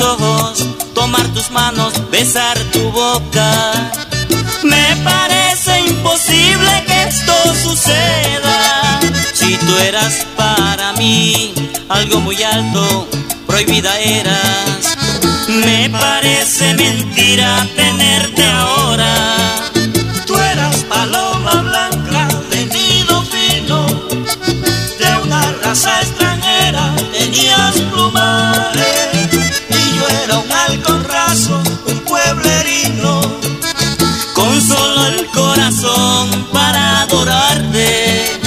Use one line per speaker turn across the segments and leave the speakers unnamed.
ojos, tomar tus manos, besar tu boca. Me parece imposible que esto suceda. Si tú eras para mí algo muy alto, prohibida eras. Me parece mentira tenerte ahora. Para adorarte.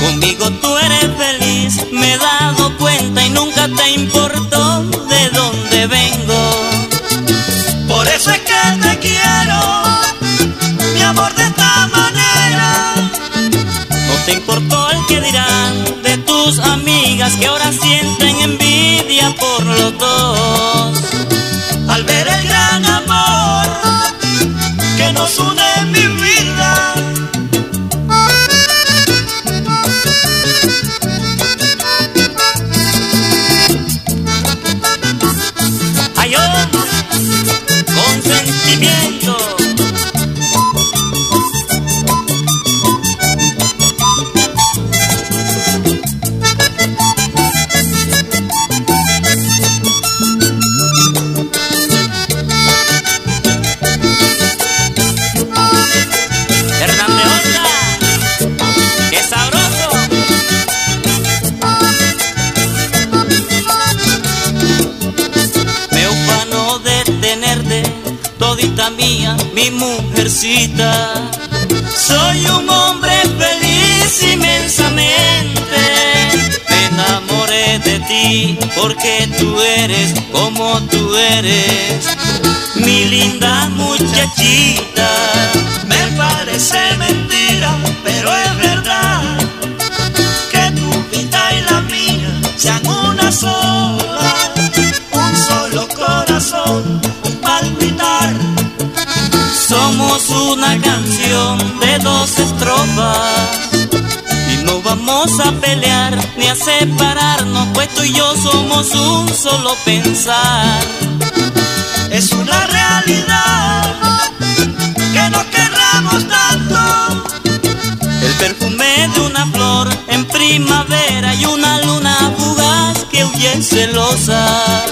Conmigo tú eres feliz, me he dado cuenta y nunca te importó de dónde vengo.
Por eso es que te quiero, mi amor de esta manera.
No te importó el que dirán de tus amigas que ahora sienten sentimiento. Todita mía, mi mujercita. Soy un hombre feliz inmensamente. Me enamoré de ti porque tú eres como tú eres, mi linda muchachita.
Me parece mentira, pero es verdad que tu vida y la mía sean una sola,
Somos una canción de dos estrofas y no vamos a pelear ni a separarnos, pues tú y yo somos un solo pensar.
Es una realidad que nos querramos tanto.
El perfume de una flor en primavera y una luna fugaz que huye celosa.